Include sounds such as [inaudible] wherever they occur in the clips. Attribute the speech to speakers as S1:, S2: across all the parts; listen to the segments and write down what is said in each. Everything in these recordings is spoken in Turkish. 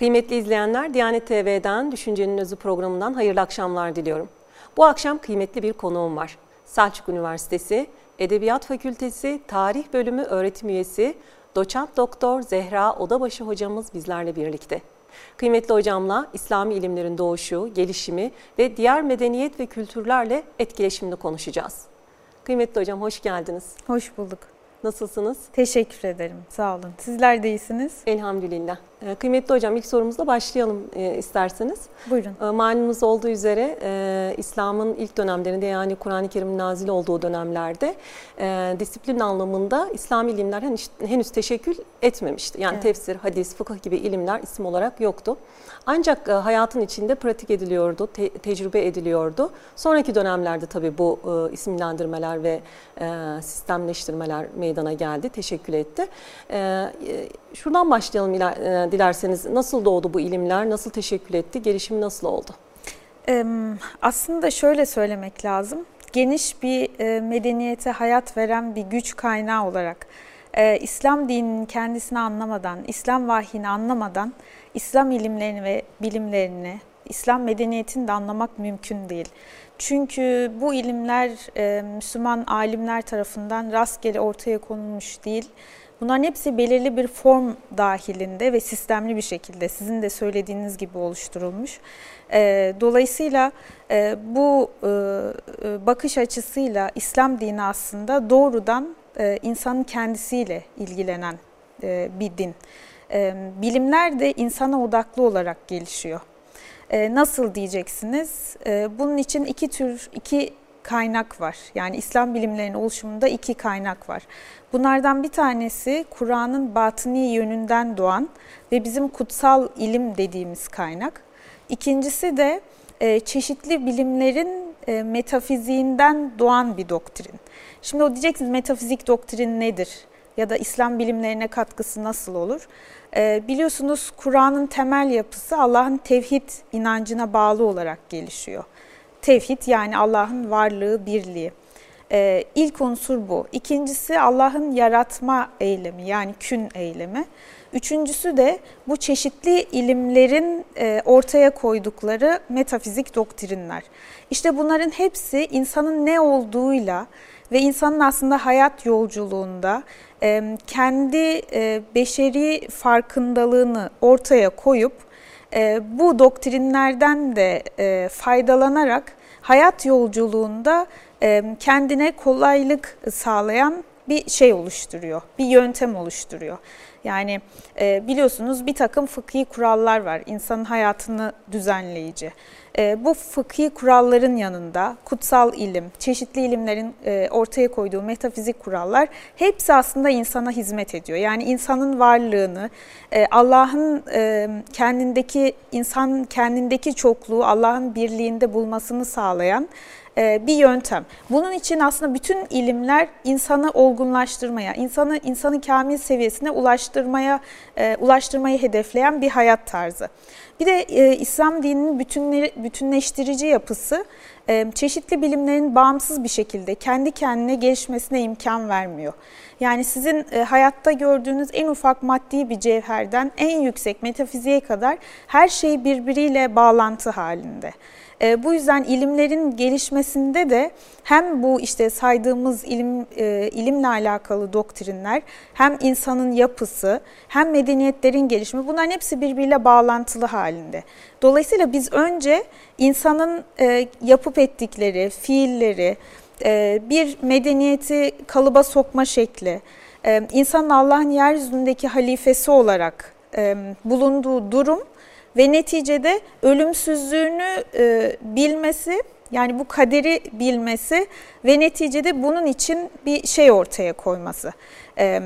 S1: Kıymetli izleyenler, Diyanet TV'den Düşüncenin Özü programından hayırlı akşamlar diliyorum. Bu akşam kıymetli bir konuğum var. Selçuk Üniversitesi Edebiyat Fakültesi Tarih Bölümü öğretim üyesi Doçent Doktor Zehra Odabaşı hocamız bizlerle birlikte. Kıymetli hocamla İslami ilimlerin doğuşu, gelişimi ve diğer medeniyet ve kültürlerle etkileşimini konuşacağız. Kıymetli hocam hoş geldiniz.
S2: Hoş bulduk.
S1: Nasılsınız?
S2: Teşekkür ederim. Sağ olun. Sizler de iyisiniz.
S1: Elhamdülillah. Ee, kıymetli hocam ilk sorumuzla başlayalım e, isterseniz.
S2: Buyurun.
S1: Ee, malumunuz olduğu üzere e, İslam'ın ilk dönemlerinde yani Kur'an-ı Kerim'in nazil olduğu dönemlerde e, disiplin anlamında İslami ilimler henüz, teşekkül etmemişti. Yani evet. tefsir, hadis, fıkıh gibi ilimler isim olarak yoktu. Ancak hayatın içinde pratik ediliyordu, te, tecrübe ediliyordu. Sonraki dönemlerde tabii bu isimlendirmeler ve sistemleştirmeler meydana geldi, teşekkül etti. Şuradan başlayalım e, dilerseniz. Nasıl doğdu bu ilimler, nasıl teşekkül etti, gelişimi nasıl oldu?
S2: Aslında şöyle söylemek lazım. Geniş bir e, medeniyete hayat veren bir güç kaynağı olarak e, İslam dininin kendisini anlamadan, İslam vahyini anlamadan İslam ilimlerini ve bilimlerini, İslam medeniyetini de anlamak mümkün değil. Çünkü bu ilimler Müslüman alimler tarafından rastgele ortaya konulmuş değil. Bunların hepsi belirli bir form dahilinde ve sistemli bir şekilde sizin de söylediğiniz gibi oluşturulmuş. E, dolayısıyla e, bu e, e bakış açısıyla İslam dini aslında doğrudan insanın kendisiyle ilgilenen bir din. Bilimler de insana odaklı olarak gelişiyor. Nasıl diyeceksiniz? Bunun için iki tür, iki kaynak var. Yani İslam bilimlerinin oluşumunda iki kaynak var. Bunlardan bir tanesi Kur'an'ın batıni yönünden doğan ve bizim kutsal ilim dediğimiz kaynak. İkincisi de e, çeşitli bilimlerin e, metafiziğinden doğan bir doktrin. Şimdi o diyeceksiniz metafizik doktrin nedir? Ya da İslam bilimlerine katkısı nasıl olur? E, biliyorsunuz Kur'an'ın temel yapısı Allah'ın tevhid inancına bağlı olarak gelişiyor. Tevhid yani Allah'ın varlığı, birliği. Ee, ilk unsur bu. İkincisi Allah'ın yaratma eylemi yani kün eylemi. Üçüncüsü de bu çeşitli ilimlerin e, ortaya koydukları metafizik doktrinler. İşte bunların hepsi insanın ne olduğuyla ve insanın aslında hayat yolculuğunda e, kendi e, beşeri farkındalığını ortaya koyup bu doktrinlerden de e, faydalanarak hayat yolculuğunda e, kendine kolaylık sağlayan bir şey oluşturuyor, bir yöntem oluşturuyor. Yani e, biliyorsunuz bir takım fıkhi kurallar var insanın hayatını düzenleyici. E, bu fıkhi kuralların yanında kutsal ilim, çeşitli ilimlerin e, ortaya koyduğu metafizik kurallar hepsi aslında insana hizmet ediyor. Yani insanın varlığını, e, Allah'ın e, kendindeki, insan kendindeki çokluğu Allah'ın birliğinde bulmasını sağlayan bir yöntem. Bunun için aslında bütün ilimler insanı olgunlaştırmaya, insanı insanı kamil seviyesine ulaştırmaya e, ulaştırmayı hedefleyen bir hayat tarzı. Bir de e, İslam dininin bütünleri, bütünleştirici yapısı çeşitli bilimlerin bağımsız bir şekilde kendi kendine gelişmesine imkan vermiyor. Yani sizin hayatta gördüğünüz en ufak maddi bir cevherden en yüksek metafiziğe kadar her şey birbiriyle bağlantı halinde. E, bu yüzden ilimlerin gelişmesinde de hem bu işte saydığımız ilim e, ilimle alakalı doktrinler, hem insanın yapısı, hem medeniyetlerin gelişimi bunların hepsi birbiriyle bağlantılı halinde. Dolayısıyla biz önce insanın e, yapıp ettikleri fiilleri, e, bir medeniyeti kalıba sokma şekli, e, insanın Allah'ın yeryüzündeki halifesi olarak e, bulunduğu durum ve neticede ölümsüzlüğünü e, bilmesi yani bu kaderi bilmesi ve neticede bunun için bir şey ortaya koyması. E,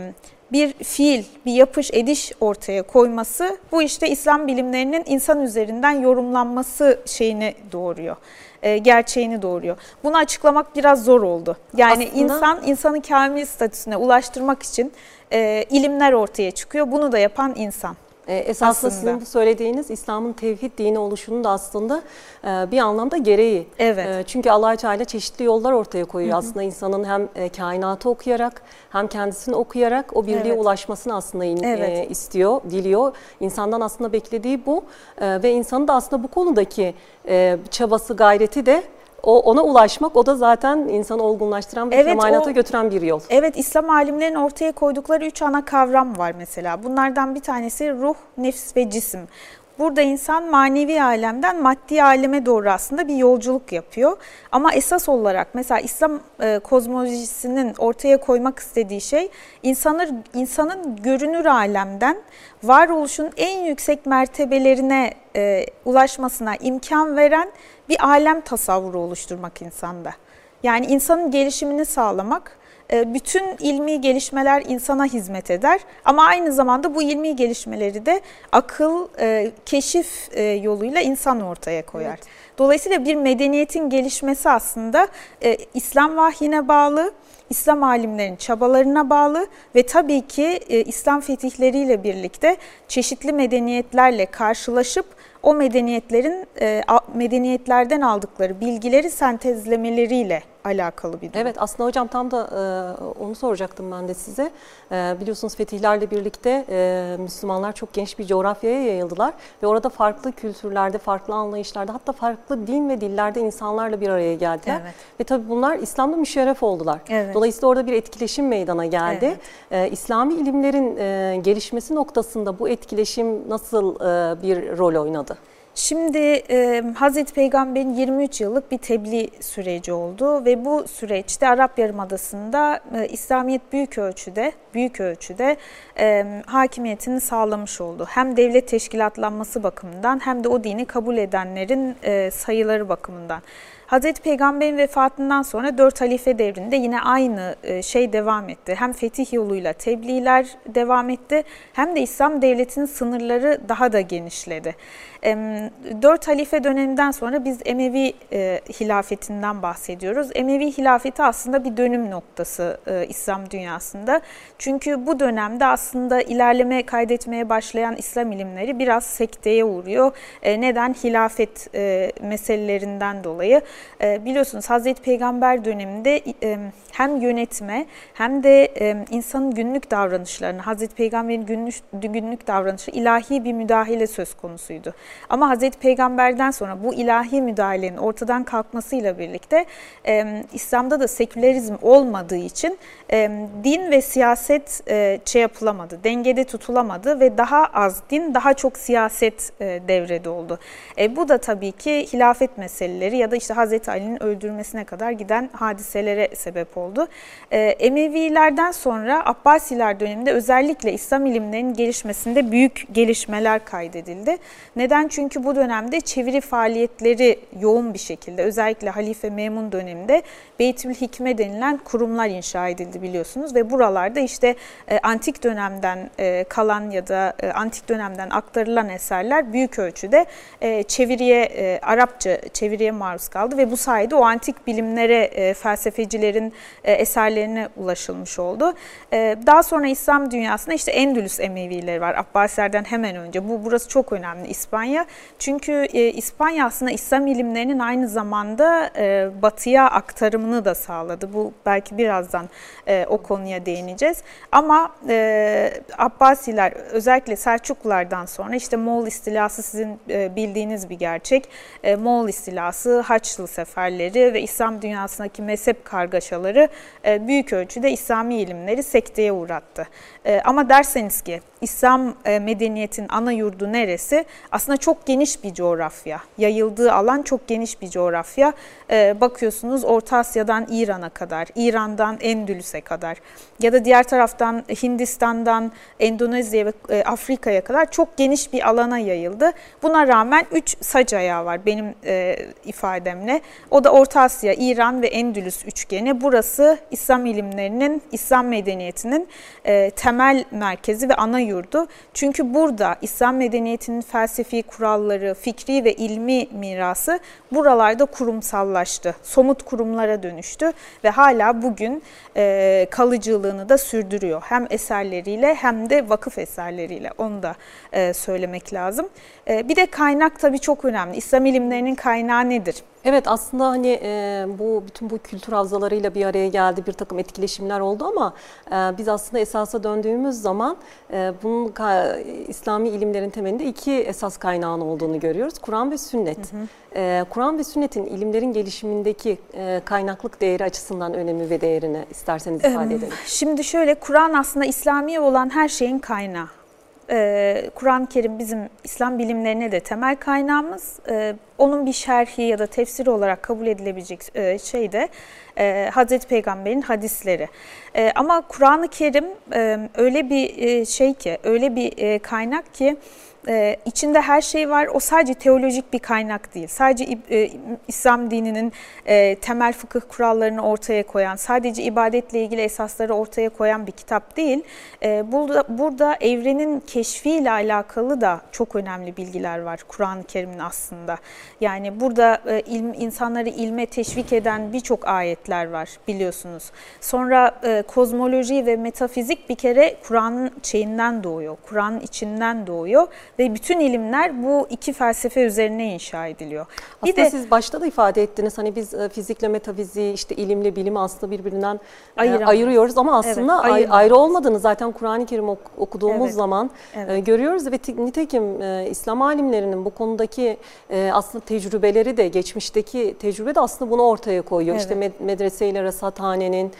S2: bir fiil, bir yapış ediş ortaya koyması bu işte İslam bilimlerinin insan üzerinden yorumlanması şeyini doğuruyor. E, gerçeğini doğuruyor. Bunu açıklamak biraz zor oldu. Yani Aslında... insan insanı kamil statüsüne ulaştırmak için e, ilimler ortaya çıkıyor. Bunu da yapan insan.
S1: E, esasında aslında. sizin bu söylediğiniz İslam'ın tevhid dini oluşunun da aslında e, bir anlamda gereği. Evet. E, çünkü allah Teala çeşitli yollar ortaya koyuyor. Hı hı. Aslında insanın hem e, kainatı okuyarak hem kendisini okuyarak o birliğe evet. ulaşmasını aslında in, evet. e, istiyor, diliyor. İnsandan aslında beklediği bu e, ve insanın da aslında bu konudaki e, çabası, gayreti de o ona ulaşmak o da zaten insanı olgunlaştıran ve evet, kemalata götüren bir yol.
S2: Evet İslam alimlerinin ortaya koydukları üç ana kavram var mesela. Bunlardan bir tanesi ruh, nefs ve cisim. Burada insan manevi alemden maddi aleme doğru aslında bir yolculuk yapıyor. Ama esas olarak mesela İslam e, kozmolojisinin ortaya koymak istediği şey insanın, insanın görünür alemden varoluşun en yüksek mertebelerine e, ulaşmasına imkan veren bir alem tasavvuru oluşturmak insanda. Yani insanın gelişimini sağlamak, e, bütün ilmi gelişmeler insana hizmet eder ama aynı zamanda bu ilmi gelişmeleri de akıl, e, keşif e, yoluyla insan ortaya koyar. Evet. Dolayısıyla bir medeniyetin gelişmesi aslında İslam vahyine bağlı, İslam alimlerinin çabalarına bağlı ve tabii ki İslam fetihleriyle birlikte çeşitli medeniyetlerle karşılaşıp o medeniyetlerin medeniyetlerden aldıkları bilgileri sentezlemeleriyle alakalı bir durum.
S1: Evet aslında hocam tam da e, onu soracaktım ben de size. E, biliyorsunuz fetihlerle birlikte e, Müslümanlar çok geniş bir coğrafyaya yayıldılar ve orada farklı kültürlerde, farklı anlayışlarda hatta farklı din ve dillerde insanlarla bir araya geldiler. Evet. Ve tabii bunlar İslam'da müşerref oldular. Evet. Dolayısıyla orada bir etkileşim meydana geldi. Evet. E, İslami ilimlerin e, gelişmesi noktasında bu etkileşim nasıl e, bir rol oynadı?
S2: Şimdi e, Hazreti Peygamber'in 23 yıllık bir tebliğ süreci oldu ve bu süreçte Arap Yarımadası'nda e, İslamiyet büyük ölçüde büyük ölçüde e, hakimiyetini sağlamış oldu. Hem devlet teşkilatlanması bakımından hem de o dini kabul edenlerin e, sayıları bakımından. Hazreti Peygamber'in vefatından sonra dört halife devrinde yine aynı e, şey devam etti. Hem fetih yoluyla tebliğler devam etti hem de İslam devletinin sınırları daha da genişledi. Dört halife döneminden sonra biz Emevi e, hilafetinden bahsediyoruz. Emevi hilafeti aslında bir dönüm noktası e, İslam dünyasında. Çünkü bu dönemde aslında ilerleme kaydetmeye başlayan İslam ilimleri biraz sekteye uğruyor. Neden? Hilafet meselelerinden dolayı. Ee, biliyorsunuz Hazreti Peygamber döneminde e, hem yönetme hem de e, insanın günlük davranışlarını, Hazreti Peygamber'in günlük, günlük davranışı ilahi bir müdahale söz konusuydu. Ama Hazreti Peygamber'den sonra bu ilahi müdahalenin ortadan kalkmasıyla birlikte e, İslam'da da sekülerizm olmadığı için din ve siyaset şey yapılamadı, dengede tutulamadı ve daha az din, daha çok siyaset devrede oldu. Bu da tabii ki hilafet meseleleri ya da işte Hazreti Ali'nin öldürmesine kadar giden hadiselere sebep oldu. Ee, Emevilerden sonra Abbasiler döneminde özellikle İslam ilimlerinin gelişmesinde büyük gelişmeler kaydedildi. Neden? Çünkü bu dönemde çeviri faaliyetleri yoğun bir şekilde özellikle Halife Memun döneminde Beytül Hikme denilen kurumlar inşa edildi biliyorsunuz ve buralarda işte e, antik dönemden e, kalan ya da e, antik dönemden aktarılan eserler büyük ölçüde çeviriye Arapça çeviriye maruz kaldı kaldı ve bu sayede o antik bilimlere, e, felsefecilerin e, eserlerine ulaşılmış oldu. E, daha sonra İslam dünyasında işte Endülüs Emevileri var. Abbasilerden hemen önce. Bu burası çok önemli İspanya. Çünkü e, İspanya aslında İslam ilimlerinin aynı zamanda e, batıya aktarımını da sağladı. Bu belki birazdan e, o konuya değineceğiz. Ama e, Abbasiler özellikle Selçuklulardan sonra işte Moğol istilası sizin e, bildiğiniz bir gerçek. E, Moğol istilası Haç Haçlı seferleri ve İslam dünyasındaki mezhep kargaşaları e, büyük ölçüde İslami ilimleri sekteye uğrattı. E, ama derseniz ki İslam e, medeniyetinin ana yurdu neresi? Aslında çok geniş bir coğrafya. Yayıldığı alan çok geniş bir coğrafya. Bakıyorsunuz Orta Asya'dan İran'a kadar, İran'dan Endülüs'e kadar ya da diğer taraftan Hindistan'dan Endonezya ve Afrika'ya kadar çok geniş bir alana yayıldı. Buna rağmen 3 sac ayağı var benim ifademle. Üçgeni. O da Orta Asya, İran ve Endülüs üçgeni. Burası İslam ilimlerinin, İslam medeniyetinin e, temel merkezi ve ana yurdu. Çünkü burada İslam medeniyetinin felsefi kuralları, fikri ve ilmi mirası buralarda kurumsallaştı. Somut kurumlara dönüştü ve hala bugün e, kalıcılığını da sürdürüyor. Hem eserleriyle hem de vakıf eserleriyle onu da söylemek lazım. E, bir de kaynak tabii çok önemli. İslam ilimlerinin kaynağı nedir?
S1: Evet aslında hani e, bu bütün bu kültür havzalarıyla bir araya geldi bir takım etkileşimler oldu ama e, biz aslında esasa döndüğümüz zaman e, bunun ka, İslami ilimlerin temelinde iki esas kaynağın olduğunu görüyoruz. Kur'an ve sünnet. Hı hı. E, Kur'an ve sünnetin ilimlerin gelişimindeki e, kaynaklık değeri açısından önemi ve değerini isterseniz ifade edelim.
S2: Şimdi şöyle Kur'an aslında İslami olan her şeyin kaynağı. Ee, Kur'an-ı Kerim bizim İslam bilimlerine de temel kaynağımız. Ee, onun bir şerhi ya da tefsiri olarak kabul edilebilecek e, şey de e, Hazreti Peygamber'in hadisleri. E, ama Kur'an-ı Kerim e, öyle bir e, şey ki, öyle bir e, kaynak ki e, içinde her şey var. O sadece teolojik bir kaynak değil. Sadece e, İslam dininin e, temel fıkıh kurallarını ortaya koyan, sadece ibadetle ilgili esasları ortaya koyan bir kitap değil. E, burada, burada evrenin keşfiyle alakalı da çok önemli bilgiler var Kur'an-ı Kerim'in aslında. Yani burada ilm, insanları ilme teşvik eden birçok ayetler var biliyorsunuz. Sonra kozmoloji ve metafizik bir kere Kur'an'ın şeyinden doğuyor, Kur'an'ın içinden doğuyor ve bütün ilimler bu iki felsefe üzerine inşa ediliyor.
S1: Bir aslında de siz başta da ifade ettiniz hani biz e, fizikle metafiziği işte ilimle bilimi aslında birbirinden e, Ayıramayız. ayırıyoruz ama aslında evet, ayrı olmadığını zaten Kur'an-ı Kerim okuduğumuz evet. zaman evet. E, görüyoruz ve nitekim İslam alimlerinin bu konudaki aslında tecrübeleri de geçmişteki tecrübe de aslında bunu ortaya koyuyor. Evet. İşte medreseyle rasathanenin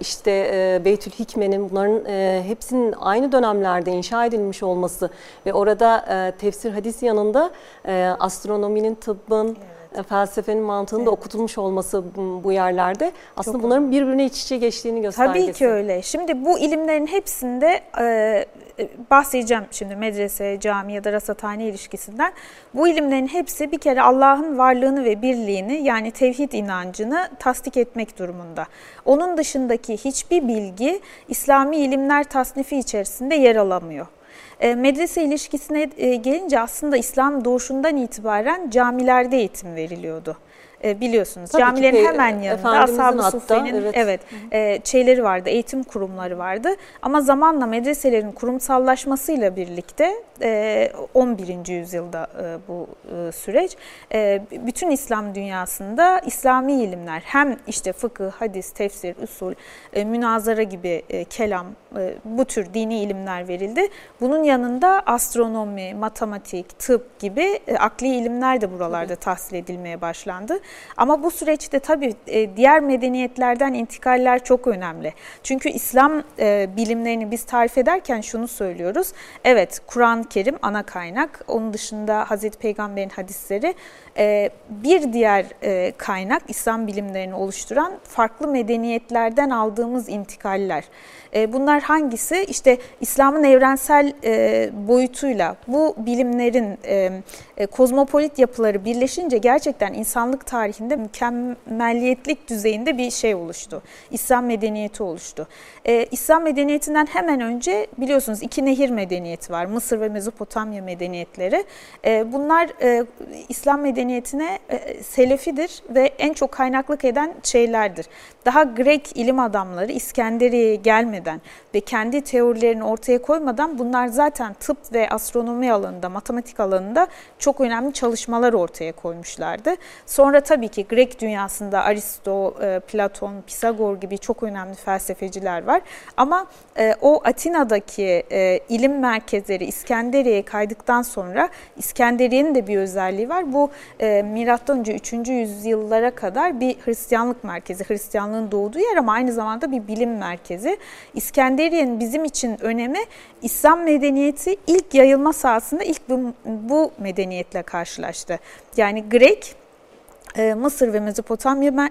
S1: işte e, Beytül Hikme'nin bunların e, hepsinin aynı dönemlerde inşa edilmiş olması ve orada e, tefsir hadis yanında astronominin, tıbbın, evet felsefenin mantığının evet. da okutulmuş olması bu yerlerde aslında Çok bunların birbirine iç içe geçtiğini göstergesi.
S2: Tabii ki öyle. Şimdi bu ilimlerin hepsinde e, bahsedeceğim şimdi medrese, cami ya da rasathane ilişkisinden. Bu ilimlerin hepsi bir kere Allah'ın varlığını ve birliğini yani tevhid inancını tasdik etmek durumunda. Onun dışındaki hiçbir bilgi İslami ilimler tasnifi içerisinde yer alamıyor. E, medrese ilişkisine e, gelince aslında İslam doğuşundan itibaren camilerde eğitim veriliyordu. E, biliyorsunuz. Tabii Camilerin ki, hemen yanında Ashab-ı Suffe'nin evet, evet e, şeyleri vardı, eğitim kurumları vardı. Ama zamanla medreselerin kurumsallaşmasıyla birlikte e, 11. yüzyılda e, bu e, süreç e, bütün İslam dünyasında İslami ilimler hem işte fıkıh, hadis, tefsir, usul, e, münazara gibi e, kelam bu tür dini ilimler verildi. Bunun yanında astronomi, matematik, tıp gibi e, akli ilimler de buralarda tahsil edilmeye başlandı. Ama bu süreçte tabii e, diğer medeniyetlerden intikaller çok önemli. Çünkü İslam e, bilimlerini biz tarif ederken şunu söylüyoruz. Evet Kur'an-ı Kerim ana kaynak. Onun dışında Hazreti Peygamber'in hadisleri. E, bir diğer kaynak İslam bilimlerini oluşturan farklı medeniyetlerden aldığımız intikaller. Bunlar hangisi? İşte İslam'ın evrensel boyutuyla bu bilimlerin kozmopolit yapıları birleşince gerçekten insanlık tarihi tarihinde mükemmelliyetlik düzeyinde bir şey oluştu. İslam medeniyeti oluştu. Ee, İslam medeniyetinden hemen önce biliyorsunuz iki nehir medeniyeti var. Mısır ve Mezopotamya medeniyetleri. Ee, bunlar e, İslam medeniyetine e, selefidir ve en çok kaynaklık eden şeylerdir. Daha Grek ilim adamları İskenderiye'ye gelmeden ve kendi teorilerini ortaya koymadan bunlar zaten tıp ve astronomi alanında, matematik alanında çok önemli çalışmalar ortaya koymuşlardı. Sonra tabii ki Grek dünyasında Aristo, e, Platon, Pisagor gibi çok önemli felsefeciler var. Ama e, o Atina'daki ilim merkezleri İskenderiye'ye kaydıktan sonra İskenderiye'nin de bir özelliği var. Bu milattan önce 3. yüzyıllara kadar bir Hristiyanlık merkezi, Hristiyanlığın doğduğu yer ama aynı zamanda bir bilim merkezi. İskenderiye'nin bizim için önemi İslam medeniyeti ilk yayılma sahasında ilk bu, bu medeniyetle karşılaştı. Yani Grek e, Mısır ve Mezopotamya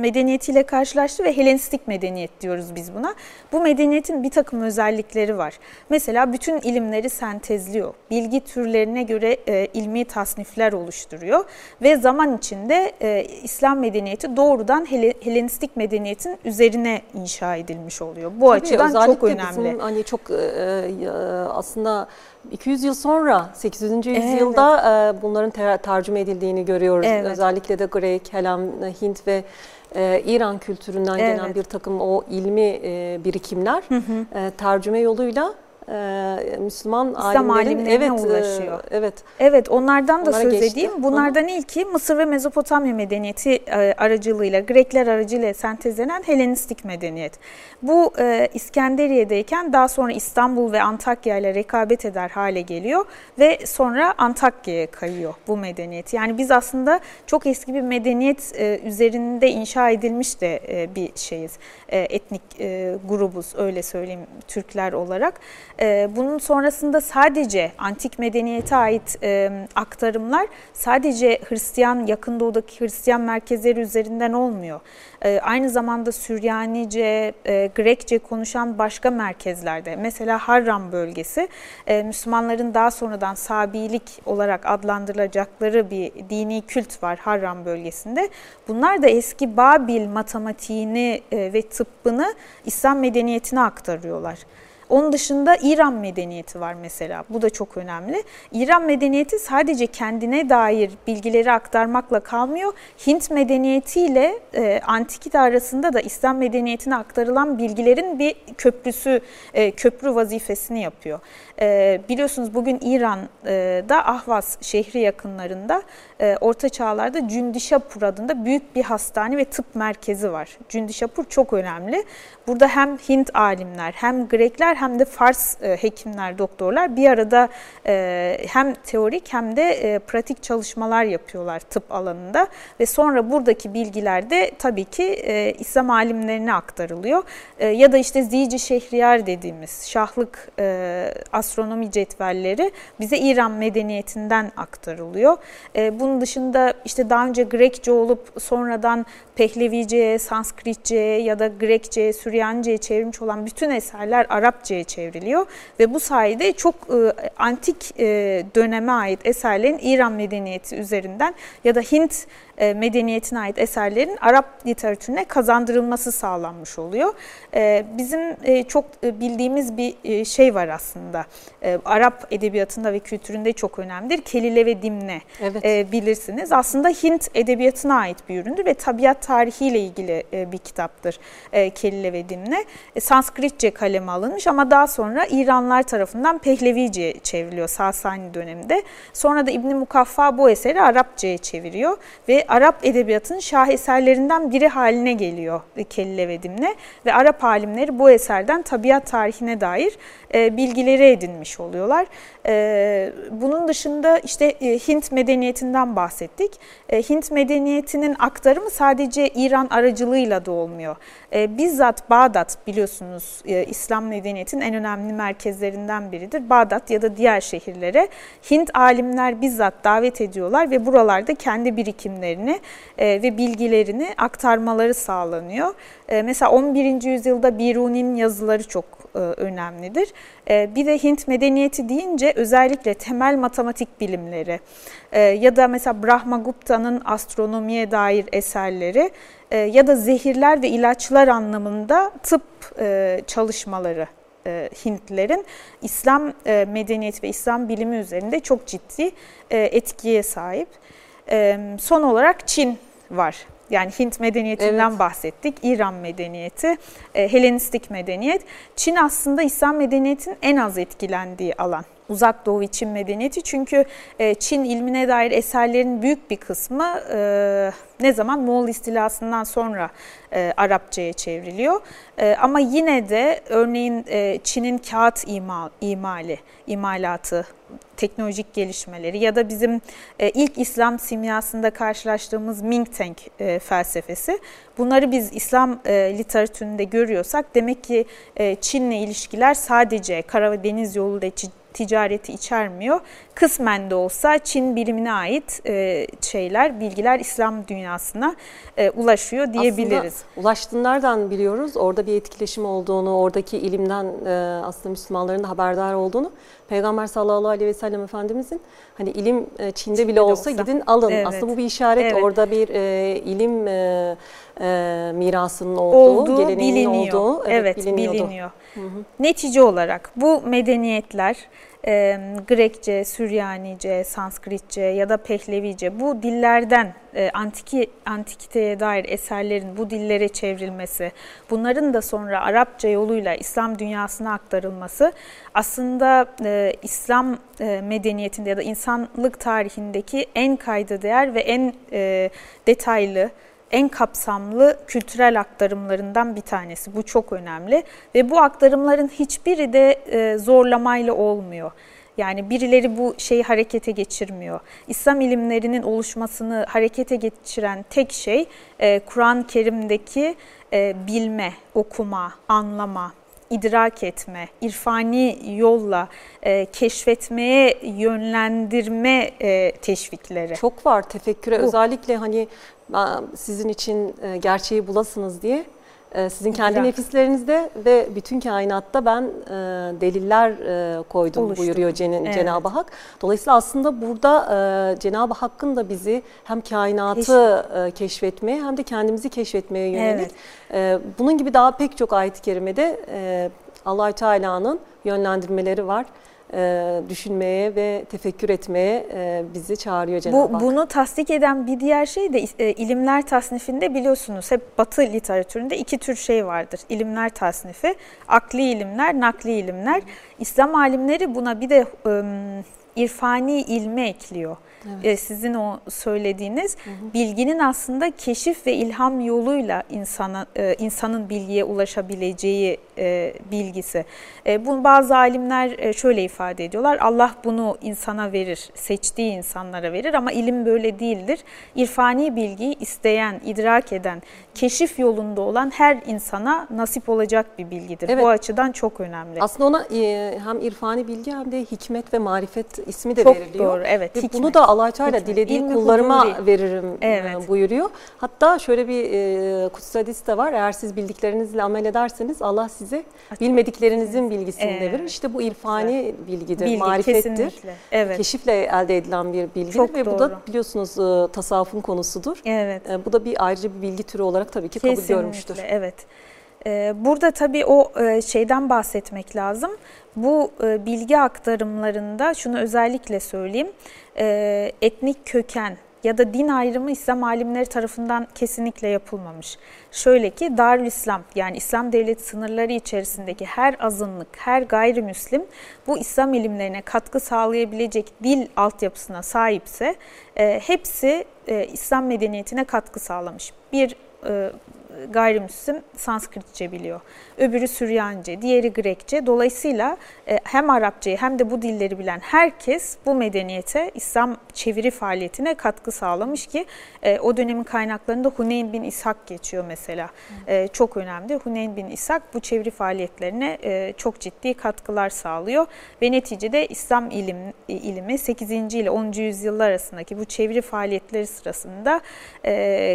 S2: medeniyetiyle karşılaştı ve Helenistik medeniyet diyoruz biz buna. Bu medeniyetin bir takım özellikleri var. Mesela bütün ilimleri sentezliyor. Bilgi türlerine göre e, ilmi tasnifler oluşturuyor ve zaman içinde e, İslam medeniyeti doğrudan Hel Helenistik medeniyetin üzerine inşa edilmiş oluyor. Bu Tabii, açıdan çok önemli. Bizim
S1: hani çok e, e aslında 200 yıl sonra 8. yüzyılda evet. bunların ter tercüme edildiğini görüyoruz. Evet. Özellikle de Grek, Helen, Hint ve e, İran kültüründen evet. gelen bir takım o ilmi e, birikimler hı hı. E, tercüme yoluyla e, Müslüman İslam alimlerin evet,
S2: e, ulaşıyor.
S1: E, evet.
S2: Evet onlardan da söz geçti. edeyim. Bunlardan Hı. ilki Mısır ve Mezopotamya medeniyeti e, aracılığıyla Grekler aracılığıyla sentezlenen Helenistik medeniyet. Bu e, İskenderiye'deyken daha sonra İstanbul ve Antakya ile rekabet eder hale geliyor ve sonra Antakya'ya kayıyor bu medeniyet. Yani biz aslında çok eski bir medeniyet e, üzerinde inşa edilmiş de e, bir şeyiz. E, etnik e, grubuz öyle söyleyeyim Türkler olarak. E, bunun sonrasında sadece antik medeniyete ait e, aktarımlar sadece Hristiyan yakın doğudaki Hristiyan merkezleri üzerinden olmuyor. E, aynı zamanda Süryanice, e, Grekçe konuşan başka merkezlerde mesela Harran bölgesi e, Müslümanların daha sonradan Sabilik olarak adlandırılacakları bir dini kült var Harran bölgesinde. Bunlar da eski Babil matematiğini ve tıbbını İslam medeniyetine aktarıyorlar. Onun dışında İran medeniyeti var mesela. Bu da çok önemli. İran medeniyeti sadece kendine dair bilgileri aktarmakla kalmıyor. Hint medeniyetiyle e, antikite arasında da İslam medeniyetine aktarılan bilgilerin bir köprüsü, e, köprü vazifesini yapıyor. E, biliyorsunuz bugün İran'da Ahvaz şehri yakınlarında e, Orta Çağlar'da Cündişapur adında büyük bir hastane ve tıp merkezi var. Cündişapur çok önemli. Burada hem Hint alimler hem Grekler hem de Fars e, hekimler, doktorlar bir arada e, hem teorik hem de e, pratik çalışmalar yapıyorlar tıp alanında ve sonra buradaki bilgiler de tabii ki e, İslam alimlerine aktarılıyor. E, ya da işte Zici Şehriyar dediğimiz şahlık e, astronomi cetvelleri bize İran medeniyetinden aktarılıyor. E, bunun dışında işte daha önce Grekçe olup sonradan Pehlevice, Sanskritçe ya da Grekçe, Süryanice'ye çevrilmiş olan bütün eserler Arapça'ya çevriliyor ve bu sayede çok e, antik e, döneme ait eserlerin İran medeniyeti üzerinden ya da Hint e, medeniyetine ait eserlerin Arap literatürüne kazandırılması sağlanmış oluyor. E, bizim e, çok bildiğimiz bir şey var aslında. Arap edebiyatında ve kültüründe çok önemlidir. Kelile ve Dimne evet. bilirsiniz. Aslında Hint edebiyatına ait bir üründür ve tabiat tarihiyle ilgili bir kitaptır Kelile ve Dimne. Sanskritçe kaleme alınmış ama daha sonra İranlar tarafından Pehlevice'ye çevriliyor Sasani döneminde. Sonra da İbni Mukaffa bu eseri Arapça'ya çeviriyor ve Arap edebiyatının şaheserlerinden biri haline geliyor Kelile ve Dimne ve Arap alimleri bu eserden tabiat tarihine dair e, bilgileri edinmiş oluyorlar. E, bunun dışında işte e, Hint medeniyetinden bahsettik. E, Hint medeniyetinin aktarımı sadece İran aracılığıyla da olmuyor. E, bizzat Bağdat biliyorsunuz e, İslam medeniyetinin en önemli merkezlerinden biridir. Bağdat ya da diğer şehirlere Hint alimler bizzat davet ediyorlar ve buralarda kendi birikimlerini e, ve bilgilerini aktarmaları sağlanıyor. E, mesela 11. yüzyılda Biruni'nin yazıları çok e, önemlidir. E, bir de Hint medeniyeti deyince özellikle temel matematik bilimleri e, ya da mesela Brahmagupta'nın astronomiye dair eserleri ya da zehirler ve ilaçlar anlamında tıp çalışmaları Hintlerin İslam medeniyeti ve İslam bilimi üzerinde çok ciddi etkiye sahip. Son olarak Çin var. Yani Hint medeniyetinden evet. bahsettik, İran medeniyeti, e, Helenistik medeniyet. Çin aslında İslam medeniyetinin en az etkilendiği alan. Uzak Doğu için medeniyeti çünkü e, Çin ilmine dair eserlerin büyük bir kısmı e, ne zaman Moğol istilasından sonra e, Arapçaya çevriliyor. E, ama yine de örneğin e, Çin'in kağıt imal, imali, imalatı, teknolojik gelişmeleri ya da bizim e, ilk İslam simyasında karşılaştığımız Ming Tank e, felsefesi. Bunları biz İslam e, literatüründe görüyorsak demek ki Çin'le ilişkiler sadece kara ve deniz yoluyla ticareti içermiyor. Kısmen de olsa Çin bilimine ait e, şeyler, bilgiler İslam dünyasına e, ulaşıyor diyebiliriz.
S1: Aslında ulaştığını nereden biliyoruz? Orada bir etkileşim olduğunu, oradaki ilimden e, aslında Müslümanların da haberdar olduğunu. Peygamber sallallahu aleyhi ve sellem Efendimizin hani ilim Çin'de, Çin'de bile olsa, olsa gidin alın. Evet. Aslında bu bir işaret. Evet. Orada bir e, ilim e, e, mirasının olduğu, olduğu geleneğinin biliniyor. olduğu
S2: evet, evet biliniyor. Hı hı. Netice olarak bu medeniyetler e, Grekçe, Süryanice, Sanskritçe ya da Pehlevice bu dillerden e, antiki antikiteye dair eserlerin bu dillere çevrilmesi, bunların da sonra Arapça yoluyla İslam dünyasına aktarılması aslında e, İslam e, medeniyetinde ya da insanlık tarihindeki en kayda değer ve en e, detaylı en kapsamlı kültürel aktarımlarından bir tanesi. Bu çok önemli ve bu aktarımların hiçbiri de e, zorlamayla olmuyor. Yani birileri bu şeyi harekete geçirmiyor. İslam ilimlerinin oluşmasını harekete geçiren tek şey e, Kur'an-ı Kerim'deki e, bilme, okuma, anlama, idrak etme, irfani yolla e, keşfetmeye yönlendirme e, teşvikleri.
S1: Çok var tefekküre Bu. özellikle hani sizin için e, gerçeği bulasınız diye e, sizin kendi Güzel. nefislerinizde ve bütün kainatta ben e, deliller koydum Oluştum. buyuruyor Cen evet. Cenab-ı Hak. Dolayısıyla aslında burada Cenab-ı Hakk'ın da bizi hem kainatı Keşf. keşfetmeye hem de kendimizi keşfetmeye yönelik evet. bunun gibi daha pek çok ayet-i kerimede allah Teala'nın yönlendirmeleri var e, düşünmeye ve tefekkür etmeye e, bizi çağırıyor Cenab-ı
S2: Hak. Bunu tasdik eden bir diğer şey de e, ilimler tasnifinde biliyorsunuz hep Batı literatüründe iki tür şey vardır. İlimler tasnifi, akli ilimler, nakli ilimler. İslam alimleri buna bir de e, irfani ilmi ekliyor. Evet. E, sizin o söylediğiniz hı hı. bilginin aslında keşif ve ilham yoluyla insana e, insanın bilgiye ulaşabileceği e, bilgisi. Bunu bazı alimler şöyle ifade ediyorlar. Allah bunu insana verir, seçtiği insanlara verir ama ilim böyle değildir. İrfani bilgiyi isteyen, idrak eden, keşif yolunda olan her insana nasip olacak bir bilgidir. Evet. Bu açıdan çok önemli.
S1: Aslında ona hem irfani bilgi hem de hikmet ve marifet ismi de çok veriliyor. Çok doğru,
S2: evet.
S1: Ve bunu da Allah Teala dilediği İlmi kullarıma huduri. veririm e, evet. buyuruyor. Hatta şöyle bir e, kutsal hadis de var. Eğer siz bildiklerinizle amel ederseniz Allah size bilmediklerinizin bilgisini evet. de verir. İşte bu irfani evet. bilgidir, Bilgi, marifettir. Evet. Keşifle elde edilen bir bilgidir Çok ve doğru. bu da biliyorsunuz e, tasavvufun konusudur. Evet. E, bu da bir ayrıca bir bilgi türü olarak tabii ki Kesinlikle, kabul görmüştür.
S2: Evet. E, burada tabii o şeyden bahsetmek lazım. Bu bilgi aktarımlarında şunu özellikle söyleyeyim etnik köken ya da din ayrımı İslam alimleri tarafından kesinlikle yapılmamış. Şöyle ki Darül İslam yani İslam devleti sınırları içerisindeki her azınlık, her gayrimüslim bu İslam ilimlerine katkı sağlayabilecek dil altyapısına sahipse e, hepsi e, İslam medeniyetine katkı sağlamış. Bir e, gayrimüslim Sanskritçe biliyor. Öbürü Süryance, diğeri Grekçe. Dolayısıyla e, hem Arapçayı hem de bu dilleri bilen herkes bu medeniyete İslam çeviri faaliyetine katkı sağlamış ki e, o dönemin kaynaklarında Huneyn bin İshak geçiyor mesela. E, çok önemli. Huneyn bin İshak bu çeviri faaliyetlerine çok ciddi katkılar sağlıyor ve neticede İslam ilim, ilimi 8. ile 10. yüzyıllar arasındaki bu çeviri faaliyetleri sırasında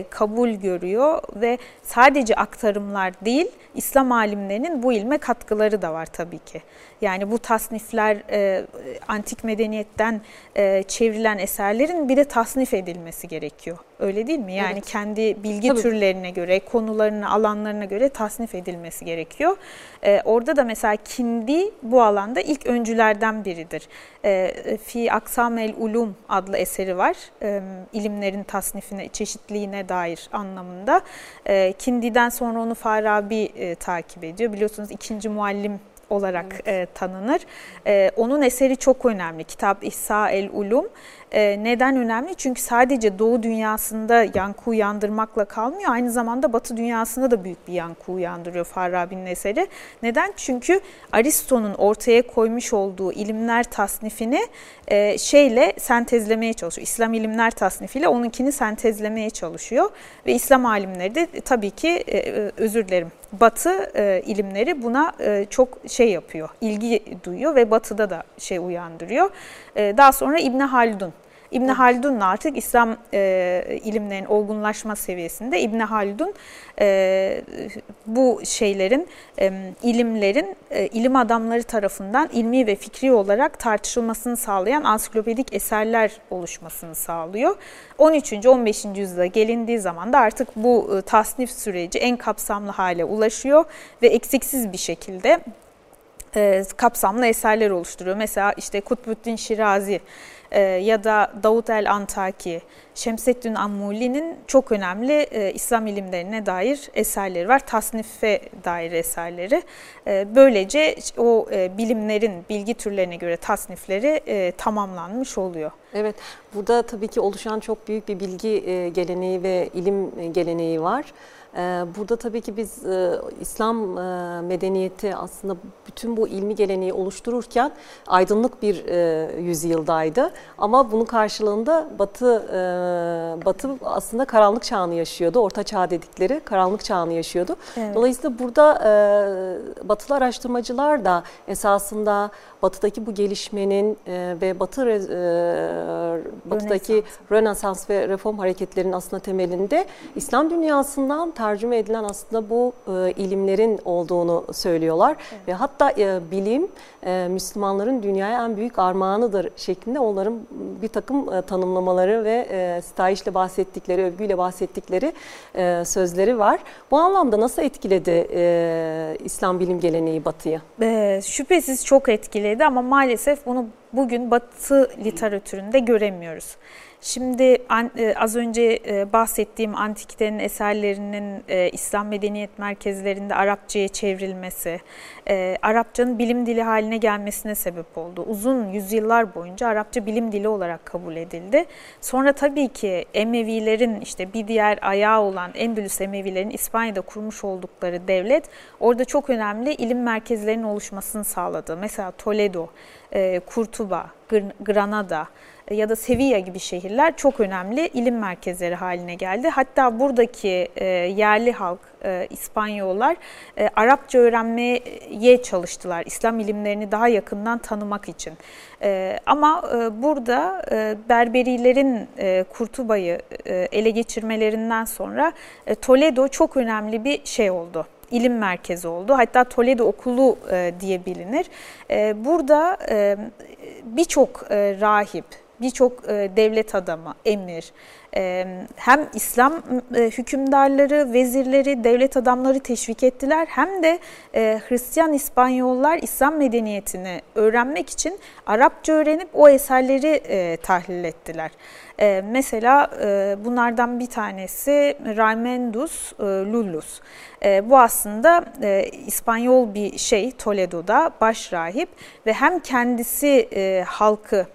S2: kabul görüyor ve sadece aktarımlar değil, İslam alimlerinin bu ilme katkıları da var tabii ki. Yani bu tasnifler e, antik medeniyetten e, çevrilen eserlerin bir de tasnif edilmesi gerekiyor. Öyle değil mi? Yani evet. kendi bilgi Tabii. türlerine göre, konularına, alanlarına göre tasnif edilmesi gerekiyor. Ee, orada da mesela Kindi bu alanda ilk öncülerden biridir. Ee, Fi Aksamel Ulum adlı eseri var. Ee, ilimlerin tasnifine, çeşitliliğine dair anlamında. Ee, Kindi'den sonra onu Farabi e, takip ediyor. Biliyorsunuz ikinci muallim olarak evet. e, tanınır. E, onun eseri çok önemli. Kitap İhsa el Ulum. E, neden önemli? Çünkü sadece Doğu dünyasında yankı uyandırmakla kalmıyor. Aynı zamanda Batı dünyasında da büyük bir yankı uyandırıyor Farabi'nin eseri. Neden? Çünkü Aristo'nun ortaya koymuş olduğu ilimler tasnifini e, şeyle sentezlemeye çalışıyor. İslam ilimler tasnifiyle onunkini sentezlemeye çalışıyor. Ve İslam alimleri de tabii ki e, özür dilerim Batı e, ilimleri buna e, çok şey yapıyor, ilgi duyuyor ve Batı'da da şey uyandırıyor. E, daha sonra İbn Haldun İbn Haldun artık İslam e, ilimlerinin olgunlaşma seviyesinde İbn Haldun e, bu şeylerin, e, ilimlerin e, ilim adamları tarafından ilmi ve fikri olarak tartışılmasını sağlayan ansiklopedik eserler oluşmasını sağlıyor. 13. 15. yüzyılda gelindiği zaman da artık bu e, tasnif süreci en kapsamlı hale ulaşıyor ve eksiksiz bir şekilde e, kapsamlı eserler oluşturuyor. Mesela işte Kutbuddin Şirazi e, ya da Davut el Antaki, Şemseddin Ammuli'nin çok önemli e, İslam ilimlerine dair eserleri var. Tasnife dair eserleri. E, böylece o bilimlerin bilgi türlerine göre tasnifleri tamamlanmış oluyor.
S1: Evet, burada tabii ki oluşan çok büyük bir bilgi geleneği ve ilim geleneği var. Ee, burada tabii ki biz e, İslam e, medeniyeti aslında bütün bu ilmi geleneği oluştururken aydınlık bir e, yüzyıldaydı. Ama bunun karşılığında Batı Batı aslında karanlık çağını yaşıyordu. Orta çağ dedikleri karanlık çağını yaşıyordu. Evet. Dolayısıyla burada Batılı araştırmacılar da esasında Batı'daki bu gelişmenin ve Batı Batı'daki Rönesans. Rönesans ve reform hareketlerinin aslında temelinde İslam dünyasından tercüme edilen aslında bu e, ilimlerin olduğunu söylüyorlar. Evet. Ve hatta e, bilim e, Müslümanların dünyaya en büyük armağanıdır şeklinde onların bir takım e, tanımlamaları ve e, sitayişle bahsettikleri, övgüyle bahsettikleri e, sözleri var. Bu anlamda nasıl etkiledi e, İslam bilim geleneği Batı'yı?
S2: E, şüphesiz çok etkiledi ama maalesef bunu bugün Batı literatüründe göremiyoruz. Şimdi e, az önce e, bahsettiğim antikitenin eserlerinin e, İslam medeniyet merkezlerinde Arapçaya çevrilmesi, Arapçanın bilim dili haline gelmesine sebep oldu. Uzun yüzyıllar boyunca Arapça bilim dili olarak kabul edildi. Sonra tabii ki Emevilerin işte bir diğer ayağı olan Endülüs Emevilerin İspanya'da kurmuş oldukları devlet orada çok önemli ilim merkezlerinin oluşmasını sağladı. Mesela Toledo, Kurtuba, Granada, ya da Sevilla gibi şehirler çok önemli ilim merkezleri haline geldi. Hatta buradaki e, yerli halk, e, İspanyollar e, Arapça öğrenmeye çalıştılar. İslam ilimlerini daha yakından tanımak için. Ama burada Berberilerin Kurtuba'yı ele geçirmelerinden sonra Toledo çok önemli bir şey oldu ilim merkezi oldu. Hatta Toledo Okulu diye bilinir. Burada birçok rahip, birçok e, devlet adamı, emir, e, hem İslam e, hükümdarları, vezirleri, devlet adamları teşvik ettiler hem de Hristiyan İspanyollar İslam medeniyetini öğrenmek için Arapça öğrenip o eserleri tahlil ettiler. Mesela bunlardan bir tanesi Raimundus Lullus. Bu aslında İspanyol bir şey Toledo'da baş rahip ve hem kendisi halkı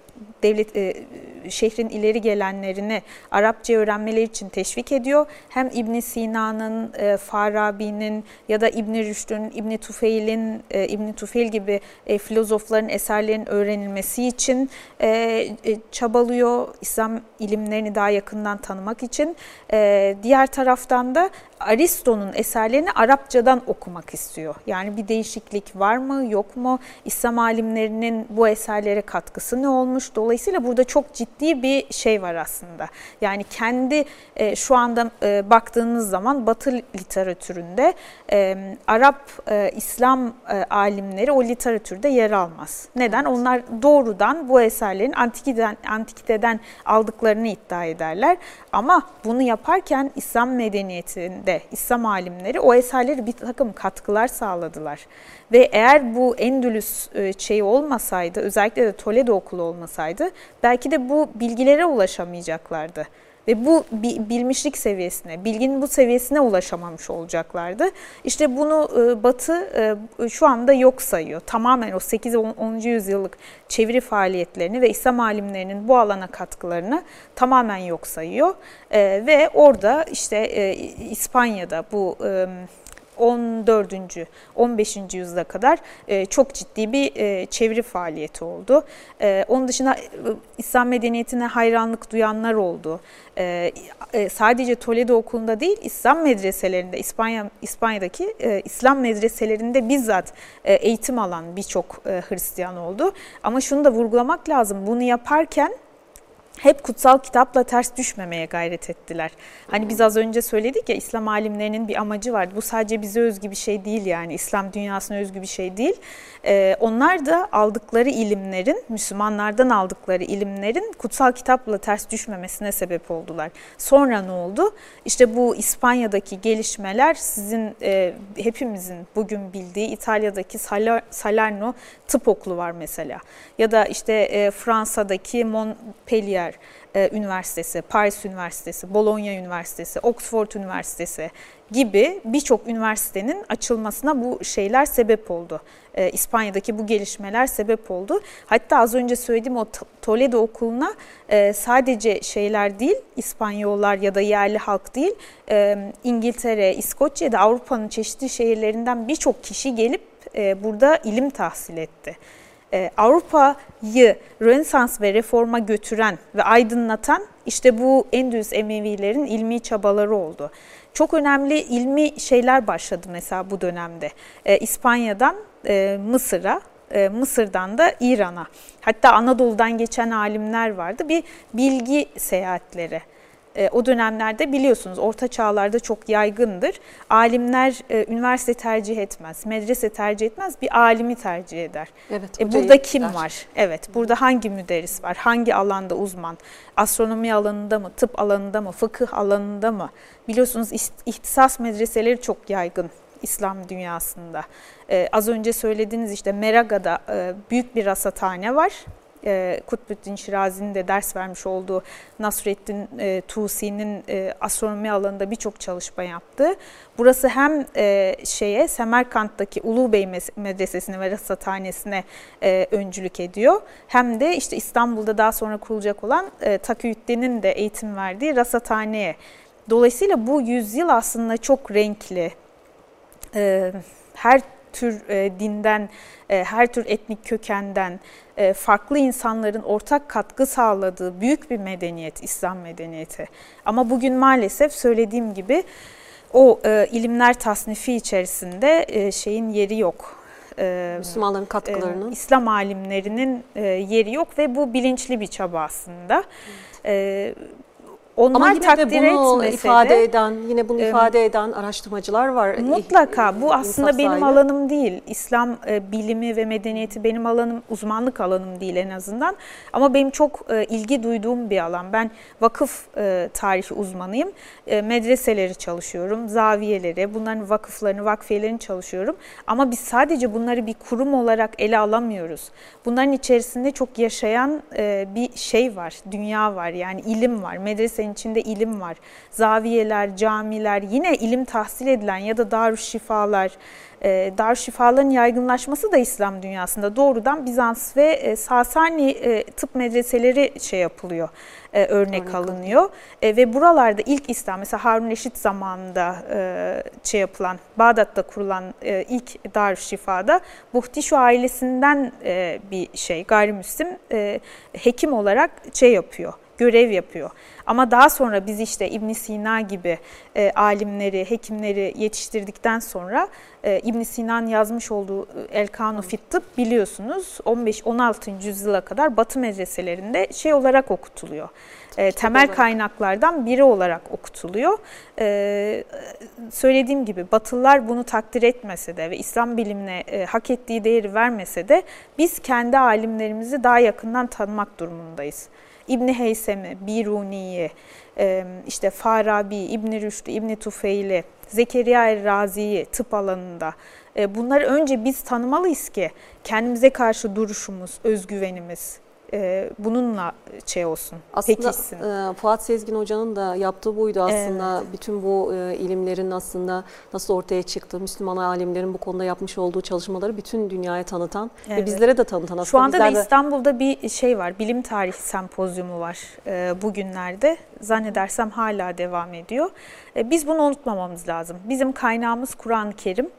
S2: devlet e, şehrin ileri gelenlerini Arapça öğrenmeleri için teşvik ediyor. Hem İbn Sina'nın, e, Farabi'nin ya da İbn Rüşd'ün, İbn Tufeil'in, e, İbn Tufeil gibi e, filozofların eserlerinin öğrenilmesi için e, e, çabalıyor. İslam ilimlerini daha yakından tanımak için. E, diğer taraftan da Aristo'nun eserlerini Arapçadan okumak istiyor. Yani bir değişiklik var mı yok mu? İslam alimlerinin bu eserlere katkısı ne olmuş? Dolayısıyla burada çok ciddi bir şey var aslında. Yani kendi e, şu anda e, baktığınız zaman Batı literatüründe e, Arap e, İslam e, alimleri o literatürde yer almaz. Neden? Evet. Onlar doğrudan bu eserlerin antikiden, antikiteden aldıklarını iddia ederler. Ama bunu yaparken İslam medeniyetinde İslam alimleri o eserleri bir takım katkılar sağladılar. Ve eğer bu Endülüs e, şeyi olmasaydı, özellikle de Toledo okulu olmasaydı belki de bu bilgilere ulaşamayacaklardı ve bu bilmişlik seviyesine, bilginin bu seviyesine ulaşamamış olacaklardı. İşte bunu e, Batı e, şu anda yok sayıyor. Tamamen o 8-10. yüzyıllık çeviri faaliyetlerini ve İslam alimlerinin bu alana katkılarını tamamen yok sayıyor. Ve orada işte İspanya'da bu 14. 15. yüzyıla kadar e, çok ciddi bir e, çeviri faaliyeti oldu. E, onun dışında İslam medeniyetine hayranlık duyanlar oldu. Sadece Toledo okulunda değil İslam medreselerinde İspanya İspanya'daki İslam medreselerinde bizzat eğitim alan birçok Hristiyan oldu. Ama şunu da vurgulamak lazım. Bunu yaparken hep kutsal kitapla ters düşmemeye gayret ettiler. Hani biz az önce söyledik ya İslam alimlerinin bir amacı vardı. Bu sadece bize özgü bir şey değil yani İslam dünyasına özgü bir şey değil. Ee, onlar da aldıkları ilimlerin, Müslümanlardan aldıkları ilimlerin kutsal kitapla ters düşmemesine sebep oldular. Sonra ne oldu? İşte bu İspanya'daki gelişmeler sizin e, hepimizin bugün bildiği İtalya'daki Salerno tıp okulu var mesela. Ya da işte e, Fransa'daki Montpellier e, Üniversitesi, Paris Üniversitesi, Bologna Üniversitesi, Oxford Üniversitesi gibi birçok üniversitenin açılmasına bu şeyler sebep oldu. E, İspanya'daki bu gelişmeler sebep oldu. Hatta az önce söylediğim o Toledo okuluna e, sadece şeyler değil, İspanyollar ya da yerli halk değil, İngiltere, İskoçya'da Avrupa'nın çeşitli şehirlerinden birçok kişi gelip burada ilim tahsil etti e, Avrupa'yı Rönesans ve reforma götüren ve aydınlatan işte bu Endülüs Emevilerin ilmi çabaları oldu. Çok önemli ilmi şeyler başladı mesela bu dönemde. E, İspanya'dan e, Mısır'a, e, Mısır'dan da İran'a. Hatta Anadolu'dan geçen alimler vardı. Bir bilgi seyahatleri. E, o dönemlerde biliyorsunuz orta çağlarda çok yaygındır. Alimler e, üniversite tercih etmez, medrese tercih etmez, bir alimi tercih eder. Evet, e, burada kim der. var? Evet, burada hangi müderris var? Hangi alanda uzman? Astronomi alanında mı, tıp alanında mı, fıkıh alanında mı? Biliyorsunuz ihtisas medreseleri çok yaygın İslam dünyasında. Ee, az önce söylediğiniz işte Meraga'da e, büyük bir rasathane var e, Kutbuddin Şirazi'nin de ders vermiş olduğu Nasreddin e, Tusi'nin e, astronomi alanında birçok çalışma yaptı. Burası hem e, şeye Semerkant'taki Ulubey Medresesi'ne ve Rasathanesi'ne e, öncülük ediyor. Hem de işte İstanbul'da daha sonra kurulacak olan e, Takiyüddin'in de eğitim verdiği Rasathane'ye. Dolayısıyla bu yüzyıl aslında çok renkli. E, her tür e, dinden, e, her tür etnik kökenden, e, farklı insanların ortak katkı sağladığı büyük bir medeniyet, İslam medeniyeti. Ama bugün maalesef söylediğim gibi o e, ilimler tasnifi içerisinde e, şeyin yeri yok.
S1: E, Müslümanların katkılarının.
S2: E, İslam alimlerinin e, yeri yok ve bu bilinçli bir çaba aslında. Evet. E,
S1: onlar Ama yine takdir de bunu ifade de, eden, yine bunu e, ifade eden araştırmacılar var.
S2: Mutlaka. Bu aslında benim alanım değil. İslam e, bilimi ve medeniyeti benim alanım, uzmanlık alanım değil en azından. Ama benim çok e, ilgi duyduğum bir alan. Ben vakıf e, tarihi uzmanıyım. E, medreseleri çalışıyorum, zaviyeleri, bunların vakıflarını, vakfiyelerini çalışıyorum. Ama biz sadece bunları bir kurum olarak ele alamıyoruz. Bunların içerisinde çok yaşayan e, bir şey var, dünya var. Yani ilim var. Medrese Medresenin içinde ilim var. Zaviyeler, camiler, yine ilim tahsil edilen ya da darüşşifalar, e, darüşşifaların yaygınlaşması da İslam dünyasında doğrudan Bizans ve e, Sasani e, tıp medreseleri şey yapılıyor, örnek Örnek alınıyor. Ve buralarda ilk İslam, mesela Harun Reşit zamanında şey yapılan, Bağdat'ta kurulan ilk Darüşşifa'da Buhtişu ailesinden bir şey, gayrimüslim hekim olarak şey yapıyor, görev yapıyor. Ama daha sonra biz işte İbn Sina gibi e, alimleri, hekimleri yetiştirdikten sonra e, İbn Sina'nın yazmış olduğu e, El Kanu Fit biliyorsunuz 15-16. yüzyıla kadar Batı medreselerinde şey olarak okutuluyor. E, temel olarak. kaynaklardan biri olarak okutuluyor. E, söylediğim gibi Batılılar bunu takdir etmese de ve İslam bilimine e, hak ettiği değeri vermese de biz kendi alimlerimizi daha yakından tanımak durumundayız. İbni Heysem'i, Biruni'yi, işte Farabi, İbni Rüşdü, İbni Tufeil'i, Zekeriya el-Razi'yi tıp alanında. Bunları önce biz tanımalıyız ki kendimize karşı duruşumuz, özgüvenimiz, e, bununla şey olsun,
S1: aslında,
S2: pekişsin.
S1: E, Fuat Sezgin Hoca'nın da yaptığı buydu aslında. Evet. Bütün bu e, ilimlerin aslında nasıl ortaya çıktı, Müslüman alimlerin bu konuda yapmış olduğu çalışmaları bütün dünyaya tanıtan evet. ve bizlere de tanıtan aslında.
S2: Şu anda
S1: da
S2: de... İstanbul'da bir şey var, bilim tarihi sempozyumu var e, bugünlerde. Zannedersem hala devam ediyor. E, biz bunu unutmamamız lazım. Bizim kaynağımız Kur'an-ı Kerim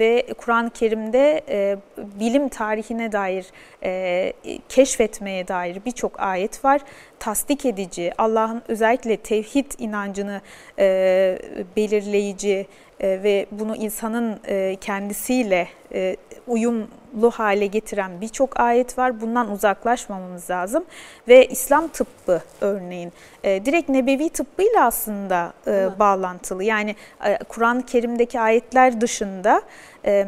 S2: ve Kur'an-ı Kerim'de e, bilim tarihine dair, e, keşfetmeye dair birçok ayet var. Tasdik edici, Allah'ın özellikle tevhid inancını e, belirleyici e, ve bunu insanın e, kendisiyle e, uyumlu hale getiren birçok ayet var. Bundan uzaklaşmamamız lazım. Ve İslam tıbbı örneğin e, direkt nebevi tıbbıyla aslında e, bağlantılı. Yani e, Kur'an-ı Kerim'deki ayetler dışında e,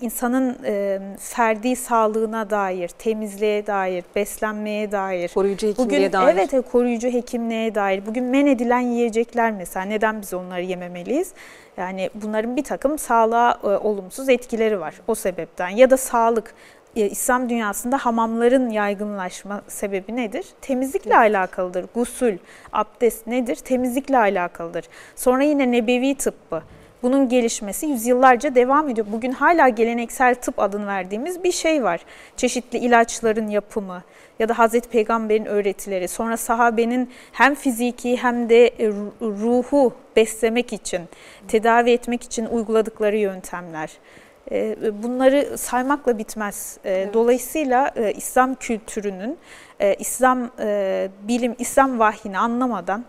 S2: insanın e, ferdi sağlığına dair, temizliğe dair, beslenmeye dair,
S1: koruyucu hekimliğe bugün, dair.
S2: Evet, koruyucu hekimliğe dair. Bugün men edilen yiyecekler mesela neden biz onları yememeliyiz? Yani bunların bir takım sağlığa e, olumsuz etkileri var o sebepten. Ya da sağlık, e, İslam dünyasında hamamların yaygınlaşma sebebi nedir? Temizlikle alakalıdır. Gusül, abdest nedir? Temizlikle alakalıdır. Sonra yine nebevi tıbbı. Bunun gelişmesi yüzyıllarca devam ediyor. Bugün hala geleneksel tıp adını verdiğimiz bir şey var. Çeşitli ilaçların yapımı ya da Hazreti Peygamber'in öğretileri, sonra sahabenin hem fiziki hem de ruhu beslemek için, tedavi etmek için uyguladıkları yöntemler. E, bunları saymakla bitmez. E. Dolayısıyla e, İslam kültürünün, İslam bilim, İslam vahyini anlamadan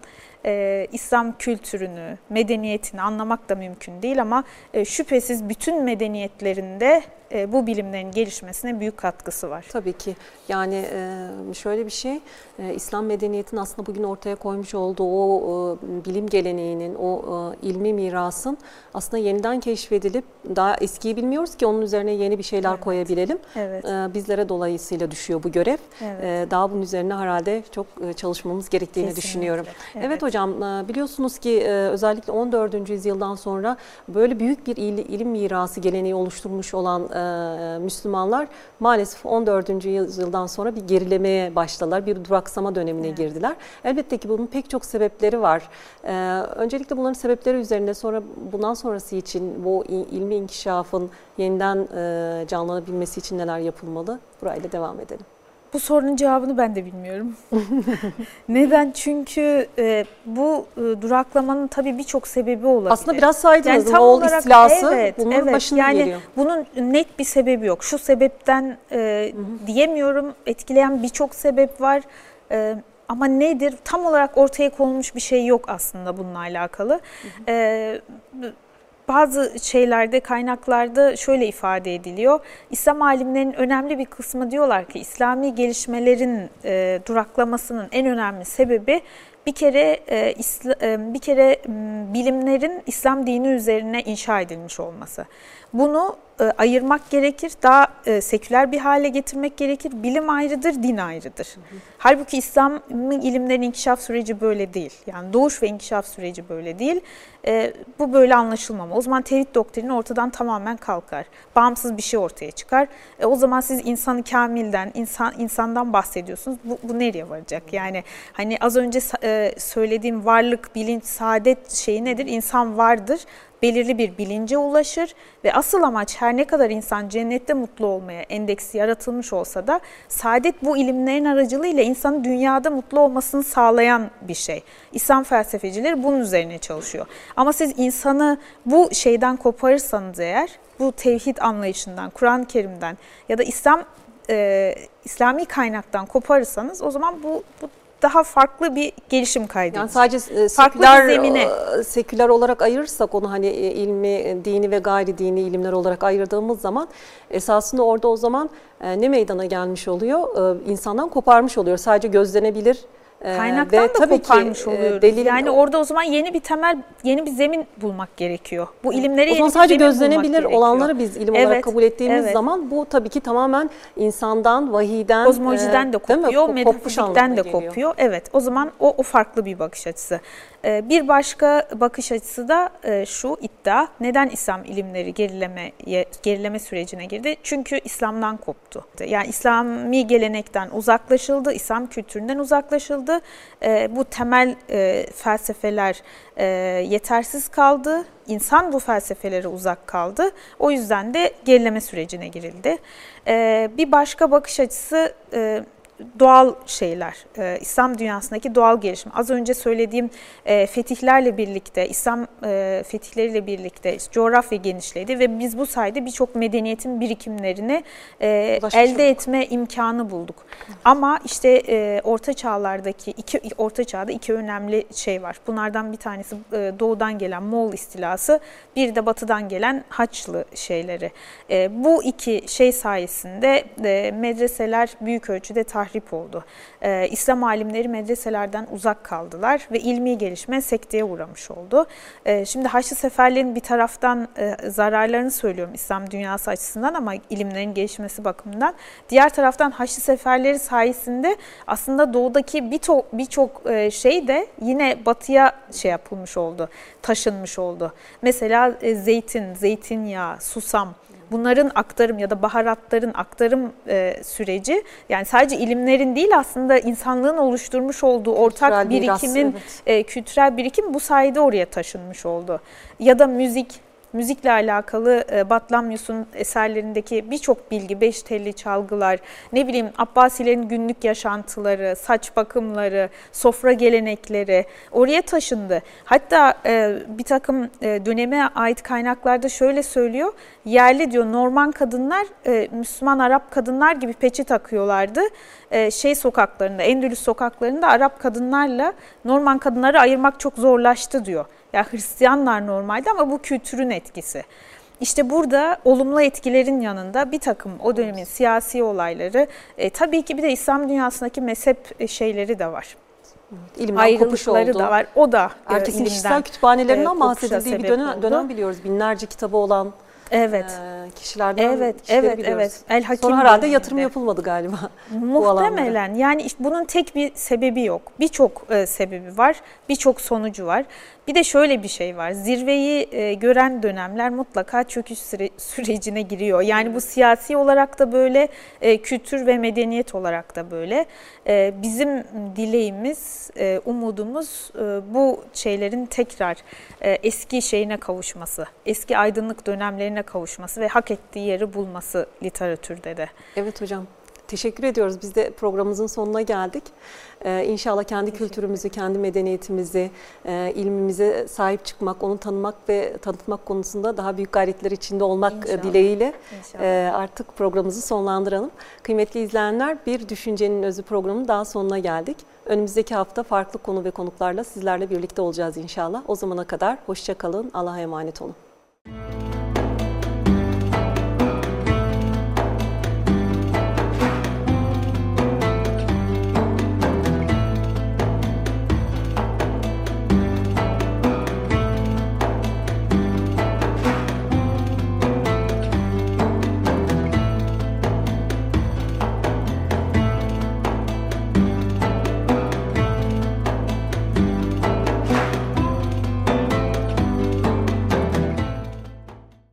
S2: e, İslam kültürünü, medeniyetini anlamak da mümkün değil ama e, şüphesiz bütün medeniyetlerinde e, bu bilimlerin gelişmesine büyük katkısı var.
S1: Tabii ki. Yani e, şöyle bir şey, e, İslam medeniyetinin aslında bugün ortaya koymuş olduğu o bilim geleneğinin, o ilmi mirasın aslında yeniden keşfedilip daha eskiyi bilmiyoruz ki onun üzerine yeni bir şeyler evet. koyabilelim. Evet. Bizlere dolayısıyla düşüyor bu görev. Evet. Daha bunun üzerine herhalde çok çalışmamız gerektiğini Kesinlikle. düşünüyorum. Evet. evet hocam biliyorsunuz ki özellikle 14. yüzyıldan sonra böyle büyük bir ilim mirası geleneği oluşturmuş olan Müslümanlar maalesef 14. yüzyıldan sonra bir gerilemeye başladılar. Bir duraksama dönemine evet. girdiler. Elbette ki bunun pek çok sebepleri var. Öncelikle bunların sebepleri üzerinde sonra bundan sonrası için bu ilmi inkişafın yeniden canlanabilmesi için neler yapılmalı? Burayla devam edelim.
S2: Bu sorunun cevabını ben de bilmiyorum. [laughs] Neden? Çünkü e, bu e, duraklamanın tabii birçok sebebi olabilir.
S1: Aslında biraz saydınız. Yani Moğol olarak, istilası evet, bunun evet, başında
S2: yani
S1: geliyor.
S2: Bunun net bir sebebi yok. Şu sebepten e, diyemiyorum. Etkileyen birçok sebep var. E, ama nedir? Tam olarak ortaya konulmuş bir şey yok aslında bununla alakalı. Hı hı. E, bazı şeylerde, kaynaklarda şöyle ifade ediliyor. İslam alimlerinin önemli bir kısmı diyorlar ki İslami gelişmelerin e, duraklamasının en önemli sebebi bir kere e, isla, e, bir kere bilimlerin İslam dini üzerine inşa edilmiş olması. Bunu e, ayırmak gerekir, daha e, seküler bir hale getirmek gerekir. Bilim ayrıdır, din ayrıdır. Hı hı. Halbuki İslam'ın ilimlerin inkişaf süreci böyle değil. Yani doğuş ve inkişaf süreci böyle değil. E, bu böyle anlaşılmamalı. O zaman tevhid doktrini ortadan tamamen kalkar. Bağımsız bir şey ortaya çıkar. E, o zaman siz insanı kamilden, insan insandan bahsediyorsunuz. Bu, bu nereye varacak? Yani hani az önce e, söylediğim varlık, bilinç, saadet şeyi nedir? İnsan vardır belirli bir bilince ulaşır ve asıl amaç her ne kadar insan cennette mutlu olmaya endeksi yaratılmış olsa da saadet bu ilimlerin aracılığıyla insanın dünyada mutlu olmasını sağlayan bir şey. İslam felsefecileri bunun üzerine çalışıyor. Ama siz insanı bu şeyden koparırsanız eğer, bu tevhid anlayışından, Kur'an-ı Kerim'den ya da İslam e, İslami kaynaktan koparırsanız o zaman bu, bu daha farklı bir gelişim kaydedecek. Yani
S1: sadece e, seküler, zemine. E, seküler olarak ayırırsak onu hani e, ilmi, dini ve gayri dini ilimler olarak ayırdığımız zaman esasında orada o zaman ne meydana gelmiş oluyor? İnsandan koparmış oluyor. Sadece gözlenebilir
S2: Kaynaktan
S1: ve
S2: da
S1: tabii
S2: koparmış
S1: ki, e,
S2: oluyoruz.
S1: delilin-
S2: yani orada o zaman yeni bir temel, yeni bir zemin bulmak gerekiyor. Bu ilimleri
S1: O zaman sadece gözlenebilir olanları biz ilim olarak
S2: Evet,
S1: kabul ettiğimiz
S2: evet.
S1: zaman bu tabii ki tamamen insandan, vahiyden,
S2: Kozmolojiden
S1: e,
S2: de kopuyor, metafizikten de
S1: geliyor.
S2: kopuyor. Evet, o zaman o, o farklı bir bakış açısı. Ee, Bir başka bakış açısı da e, şu iddia. Neden İslam ilimleri gerilemeye, gerileme sürecine girdi? Çünkü İslam'dan koptu. Yani İslami gelenekten uzaklaşıldı, İslam kültüründen uzaklaşıldı. Ee, Bu temel e, felsefeler e, yetersiz kaldı. İnsan bu felsefelere uzak kaldı. O yüzden de gerileme sürecine girildi. Ee, Bir başka bakış açısı e, doğal şeyler, e, İslam dünyasındaki doğal gelişim. Az önce söylediğim e, fetihlerle birlikte, İslam e, fetihleriyle birlikte coğrafya genişledi ve biz bu sayede birçok medeniyetin birikimlerini e,
S1: Ulaşmış
S2: elde
S1: olduk.
S2: etme imkanı bulduk. Ama işte e, orta çağlardaki iki orta çağda iki önemli şey var. Bunlardan bir tanesi e, doğudan gelen Moğol istilası, bir de batıdan gelen Haçlı şeyleri. E, bu iki şey sayesinde e, medreseler büyük ölçüde tahrip oldu. E, İslam alimleri medreselerden uzak kaldılar ve ilmi gelişme sekteye uğramış oldu. E, şimdi Haçlı seferlerin bir taraftan e, zararlarını söylüyorum İslam dünyası açısından ama ilimlerin gelişmesi bakımından. Diğer taraftan Haçlı seferleri sayesinde aslında doğudaki birçok birçok e, şey de yine batıya şey yapılmış oldu, taşınmış oldu. Mesela e, zeytin, zeytinyağı, susam bunların aktarım ya da baharatların aktarım e, süreci yani sadece ilimlerin değil aslında insanlığın oluşturmuş olduğu ortak
S1: Kültürel miras,
S2: birikimin
S1: evet.
S2: e, kültürel birikim bu sayede oraya taşınmış oldu. Ya da müzik, müzikle alakalı e, Batlamyus'un eserlerindeki birçok bilgi, beş telli çalgılar, ne bileyim Abbasilerin günlük yaşantıları, saç bakımları, sofra gelenekleri oraya taşındı. Hatta e, bir takım e, döneme ait kaynaklarda şöyle söylüyor, yerli diyor Norman kadınlar e, Müslüman Arap kadınlar gibi peçe takıyorlardı. E, şey sokaklarında, Endülüs sokaklarında Arap kadınlarla Norman kadınları ayırmak çok zorlaştı diyor. Ya Hristiyanlar normalde ama bu kültürün etkisi. İşte burada olumlu etkilerin yanında bir takım o dönemin siyasi olayları, e, tabii ki bir de İslam dünyasındaki mezhep e, şeyleri de var.
S1: İlimden kopuş oldu.
S2: Da var. O da e,
S1: Herkesin
S2: ilimden,
S1: kişisel kütüphanelerinden
S2: e,
S1: bahsedildiği bir dönem,
S2: oldu.
S1: dönem biliyoruz. Binlerce kitabı olan
S2: Evet.
S1: e, kişilerden
S2: Evet, evet,
S1: biliyoruz.
S2: evet. El Hakim
S1: Sonra herhalde
S2: döneminde.
S1: yatırım yapılmadı galiba. bu.
S2: Muhtemelen yani işte bunun tek bir sebebi yok. Birçok e, sebebi var, birçok sonucu var. Bir de şöyle bir şey var. Zirveyi e, gören dönemler mutlaka çöküş süre- [laughs] sürecine giriyor. Yani bu siyasi olarak da böyle, e, kültür ve medeniyet olarak da böyle. E, bizim dileğimiz, e, umudumuz e, bu şeylerin tekrar e, eski şeyine kavuşması, eski aydınlık dönemlerine kavuşması ve hak ettiği yeri bulması literatürde de.
S1: Evet hocam. Teşekkür ediyoruz. Biz de programımızın sonuna geldik. Ee, inşallah kendi kültürümüzü, kendi medeniyetimizi, e, ilmimize sahip çıkmak, onu tanımak ve tanıtmak konusunda daha büyük gayretler içinde olmak e,
S2: İnşallah.
S1: dileğiyle
S2: İnşallah.
S1: e, artık programımızı sonlandıralım. Kıymetli izleyenler, Bir Düşüncenin Özü programının daha sonuna geldik. Önümüzdeki hafta farklı konu ve konuklarla sizlerle birlikte olacağız inşallah. O zamana kadar hoşça kalın, Allah'a emanet olun.